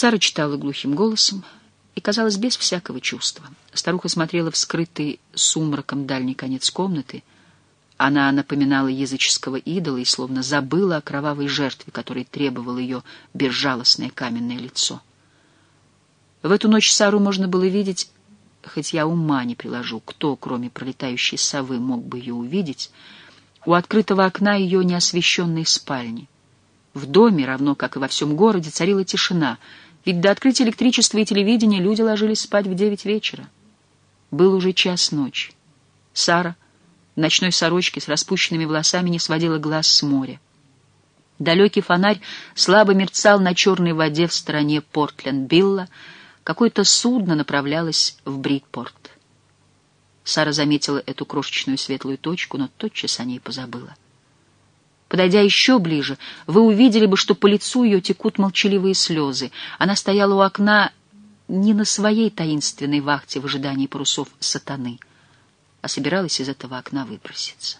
Сара читала глухим голосом и, казалось, без всякого чувства. Старуха смотрела в скрытый сумраком дальний конец комнаты. Она напоминала языческого идола и словно забыла о кровавой жертве, которой требовало ее безжалостное каменное лицо. В эту ночь Сару можно было видеть, хоть я ума не приложу, кто, кроме пролетающей совы, мог бы ее увидеть, у открытого окна ее неосвещенной спальни. В доме, равно как и во всем городе, царила тишина, ведь до открытия электричества и телевидения люди ложились спать в девять вечера. Был уже час ночи. Сара в ночной сорочке с распущенными волосами не сводила глаз с моря. Далекий фонарь слабо мерцал на черной воде в стороне Портленд-Билла, Какое-то судно направлялось в Бритпорт. Сара заметила эту крошечную светлую точку, но тотчас о ней позабыла. Подойдя еще ближе, вы увидели бы, что по лицу ее текут молчаливые слезы. Она стояла у окна не на своей таинственной вахте в ожидании парусов сатаны, а собиралась из этого окна выброситься.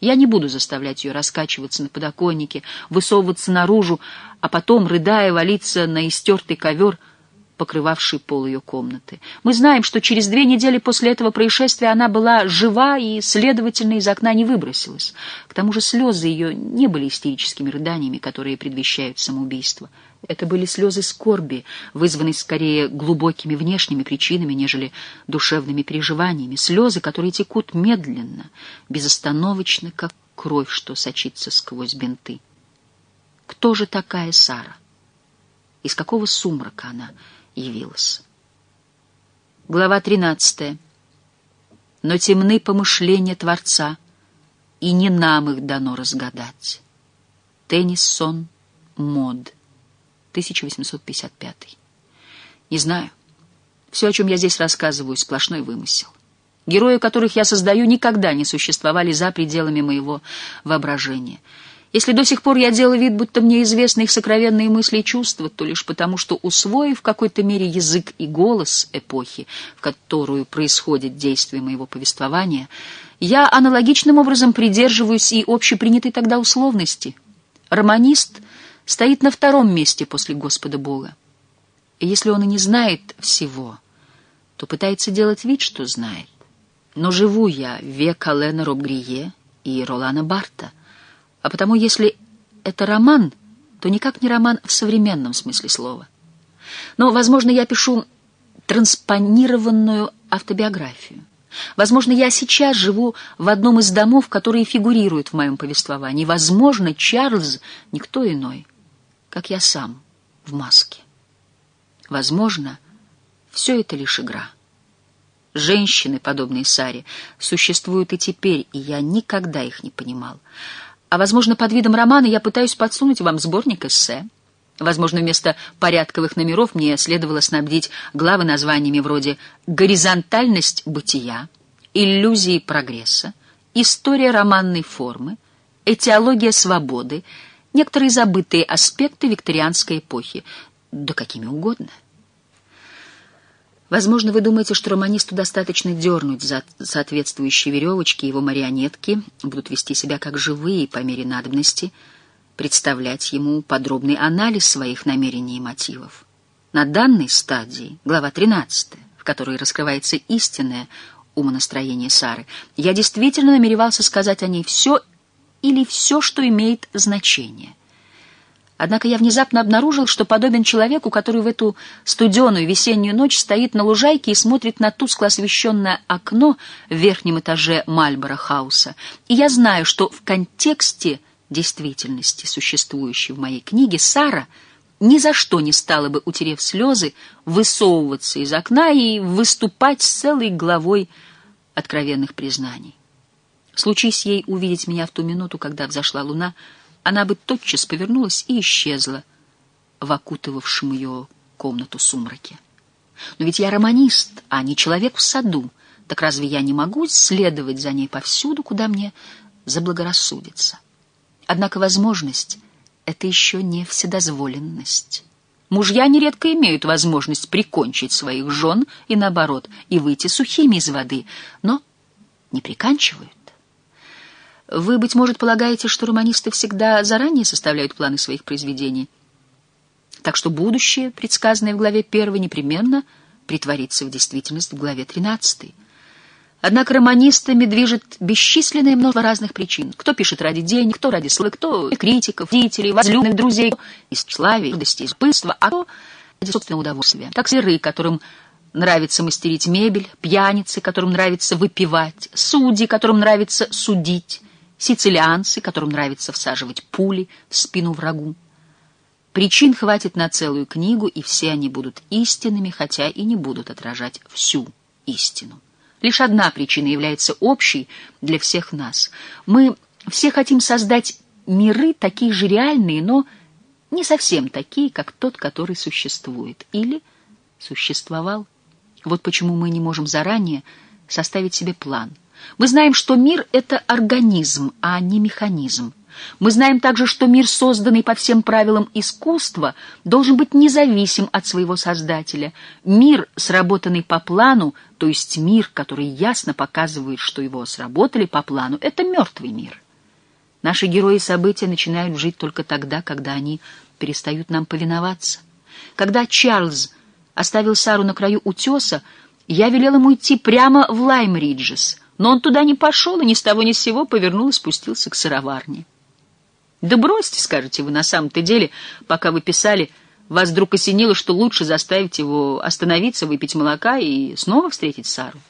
Я не буду заставлять ее раскачиваться на подоконнике, высовываться наружу, а потом, рыдая, валиться на истертый ковер — покрывавший пол ее комнаты. Мы знаем, что через две недели после этого происшествия она была жива и, следовательно, из окна не выбросилась. К тому же слезы ее не были истерическими рыданиями, которые предвещают самоубийство. Это были слезы скорби, вызванные скорее глубокими внешними причинами, нежели душевными переживаниями. Слезы, которые текут медленно, безостановочно, как кровь, что сочится сквозь бинты. Кто же такая Сара? Из какого сумрака она явилась. Глава 13. Но темны помышления Творца, и не нам их дано разгадать. Теннисон Мод, 1855. Не знаю. Все, о чем я здесь рассказываю, сплошной вымысел. Герои, которых я создаю, никогда не существовали за пределами моего воображения — если до сих пор я делал вид, будто мне известны их сокровенные мысли и чувства, то лишь потому, что, усвоив в какой-то мере язык и голос эпохи, в которую происходит действие моего повествования, я аналогичным образом придерживаюсь и общепринятой тогда условности. Романист стоит на втором месте после Господа Бога. И если он и не знает всего, то пытается делать вид, что знает. Но живу я в век Алена Робгрие и Ролана Барта — а потому, если это роман, то никак не роман в современном смысле слова. Но, возможно, я пишу транспонированную автобиографию. Возможно, я сейчас живу в одном из домов, которые фигурируют в моем повествовании. Возможно, Чарльз — никто иной, как я сам, в маске. Возможно, все это лишь игра. Женщины, подобные Саре, существуют и теперь, и я никогда их не понимал. А, возможно, под видом романа я пытаюсь подсунуть вам сборник эссе. Возможно, вместо порядковых номеров мне следовало снабдить главы названиями вроде «Горизонтальность бытия», «Иллюзии прогресса», «История романной формы», «Этиология свободы», некоторые забытые аспекты викторианской эпохи, да какими угодно. Возможно, вы думаете, что романисту достаточно дернуть за соответствующие веревочки, его марионетки будут вести себя как живые по мере надобности, представлять ему подробный анализ своих намерений и мотивов. На данной стадии, глава 13, в которой раскрывается истинное умонастроение Сары, я действительно намеревался сказать о ней все или все, что имеет значение. Однако я внезапно обнаружил, что подобен человеку, который в эту студеную весеннюю ночь стоит на лужайке и смотрит на тускло освещенное окно в верхнем этаже Мальборо-хауса. И я знаю, что в контексте действительности, существующей в моей книге, Сара ни за что не стала бы, утерев слезы, высовываться из окна и выступать с целой главой откровенных признаний. Случись ей увидеть меня в ту минуту, когда взошла луна — она бы тотчас повернулась и исчезла в окутывавшем ее комнату сумраке. Но ведь я романист, а не человек в саду. Так разве я не могу следовать за ней повсюду, куда мне заблагорассудится? Однако возможность — это еще не вседозволенность. Мужья нередко имеют возможность прикончить своих жен и, наоборот, и выйти сухими из воды, но не приканчивают. Вы, быть может, полагаете, что романисты всегда заранее составляют планы своих произведений? Так что будущее, предсказанное в главе 1, непременно притворится в действительность в главе 13. Однако романистами движет бесчисленное множество разных причин. Кто пишет ради денег, кто ради славы, кто критиков, родителей, возлюбленных, друзей, из тщеславия, гордости, из пыльства, а кто ради собственного удовольствия. Так серы, которым нравится мастерить мебель, пьяницы, которым нравится выпивать, судьи, которым нравится судить, сицилианцы, которым нравится всаживать пули в спину врагу. Причин хватит на целую книгу, и все они будут истинными, хотя и не будут отражать всю истину. Лишь одна причина является общей для всех нас. Мы все хотим создать миры, такие же реальные, но не совсем такие, как тот, который существует или существовал. Вот почему мы не можем заранее составить себе план. Мы знаем, что мир — это организм, а не механизм. Мы знаем также, что мир, созданный по всем правилам искусства, должен быть независим от своего создателя. Мир, сработанный по плану, то есть мир, который ясно показывает, что его сработали по плану, это мертвый мир. Наши герои события начинают жить только тогда, когда они перестают нам повиноваться. Когда Чарльз оставил Сару на краю утеса, я велел ему идти прямо в Лаймриджес, но он туда не пошел и ни с того ни с сего повернул и спустился к сыроварне. Да бросьте, скажете вы, на самом-то деле, пока вы писали, вас вдруг осенило, что лучше заставить его остановиться, выпить молока и снова встретить Сару.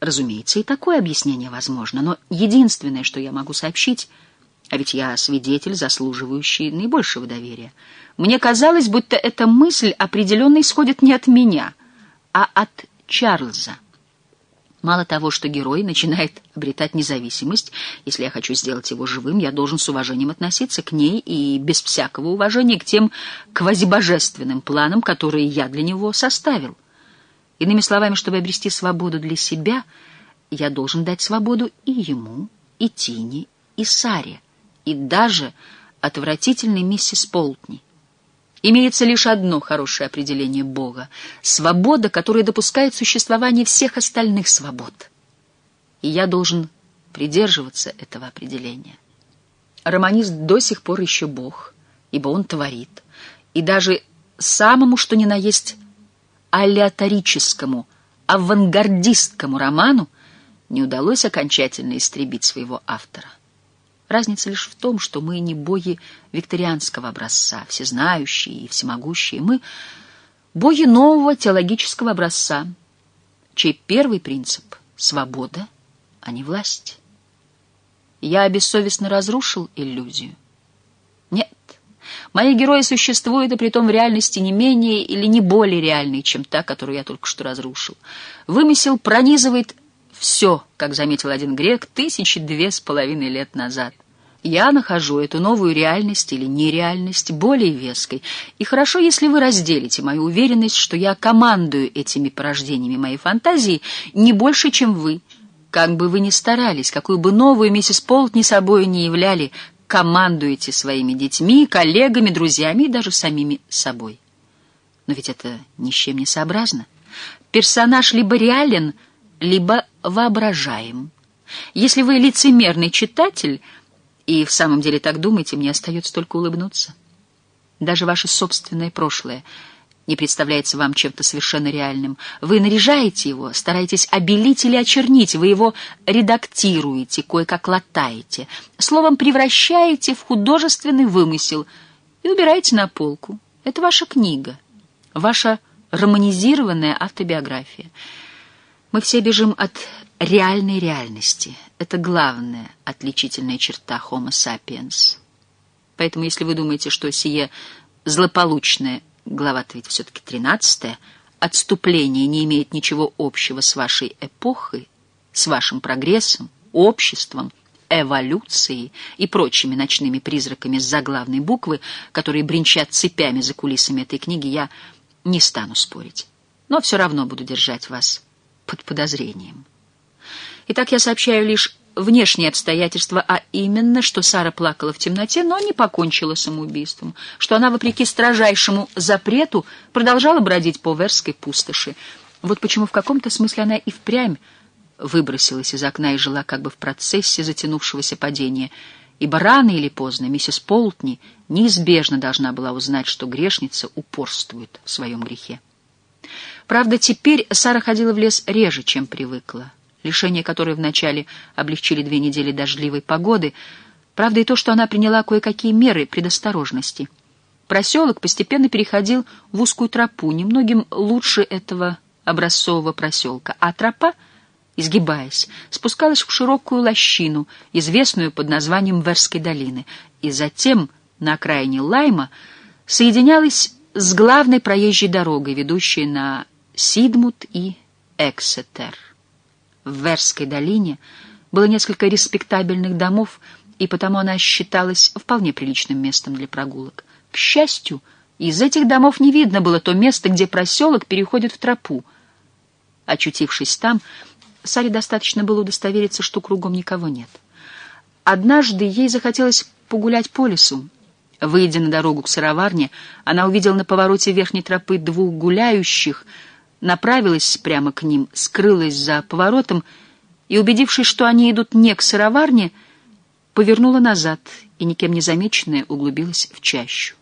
Разумеется, и такое объяснение возможно, но единственное, что я могу сообщить, а ведь я свидетель, заслуживающий наибольшего доверия, мне казалось, будто эта мысль определенно исходит не от меня, а от Чарльза. Мало того, что герой начинает обретать независимость, если я хочу сделать его живым, я должен с уважением относиться к ней и без всякого уважения к тем квазибожественным планам, которые я для него составил. Иными словами, чтобы обрести свободу для себя, я должен дать свободу и ему, и Тине, и Саре, и даже отвратительной миссис Полтни. Имеется лишь одно хорошее определение Бога — свобода, которая допускает существование всех остальных свобод. И я должен придерживаться этого определения. Романист до сих пор еще Бог, ибо он творит, и даже самому, что ни на есть, алеаторическому, авангардистскому роману не удалось окончательно истребить своего автора. Разница лишь в том, что мы не боги викторианского образца, всезнающие и всемогущие. Мы боги нового теологического образца, чей первый принцип — свобода, а не власть. Я бессовестно разрушил иллюзию. Нет, мои герои существуют, и притом в реальности не менее или не более реальные, чем та, которую я только что разрушил. Вымысел пронизывает все, как заметил один грек, тысячи две с половиной лет назад. Я нахожу эту новую реальность или нереальность более веской, и хорошо, если вы разделите мою уверенность, что я командую этими порождениями моей фантазии не больше, чем вы. Как бы вы ни старались, какую бы новую миссис Полтни собой не являли, командуете своими детьми, коллегами, друзьями и даже самими собой. Но ведь это ни с чем не сообразно. Персонаж либо реален, либо воображаем. Если вы лицемерный читатель, и в самом деле так думаете, мне остается только улыбнуться. Даже ваше собственное прошлое не представляется вам чем-то совершенно реальным. Вы наряжаете его, стараетесь обелить или очернить, вы его редактируете, кое-как латаете, словом, превращаете в художественный вымысел и убираете на полку. Это ваша книга, ваша романизированная автобиография. Мы все бежим от реальной реальности. Это главная отличительная черта Homo sapiens. Поэтому, если вы думаете, что сие злополучное, глава-то ведь все-таки тринадцатая, отступление не имеет ничего общего с вашей эпохой, с вашим прогрессом, обществом, эволюцией и прочими ночными призраками с заглавной буквы, которые бренчат цепями за кулисами этой книги, я не стану спорить. Но все равно буду держать вас под подозрением. Итак, я сообщаю лишь внешние обстоятельства, а именно, что Сара плакала в темноте, но не покончила самоубийством, что она, вопреки строжайшему запрету, продолжала бродить по Верской пустоши. Вот почему в каком-то смысле она и впрямь выбросилась из окна и жила как бы в процессе затянувшегося падения, ибо рано или поздно миссис Полтни неизбежно должна была узнать, что грешница упорствует в своем грехе. Правда, теперь Сара ходила в лес реже, чем привыкла. Лишение, которое вначале облегчили две недели дождливой погоды, правда и то, что она приняла кое-какие меры предосторожности. Проселок постепенно переходил в узкую тропу, немногим лучше этого образцового проселка, а тропа, изгибаясь, спускалась в широкую лощину, известную под названием Верской долины, и затем на окраине Лайма соединялась с главной проезжей дорогой, ведущей на Сидмут и Эксетер. В Верской долине было несколько респектабельных домов, и потому она считалась вполне приличным местом для прогулок. К счастью, из этих домов не видно было то место, где проселок переходит в тропу. Очутившись там, Саре достаточно было удостовериться, что кругом никого нет. Однажды ей захотелось погулять по лесу. Выйдя на дорогу к сыроварне, она увидела на повороте верхней тропы двух гуляющих, направилась прямо к ним, скрылась за поворотом и, убедившись, что они идут не к сыроварне, повернула назад и, никем не замеченная, углубилась в чащу.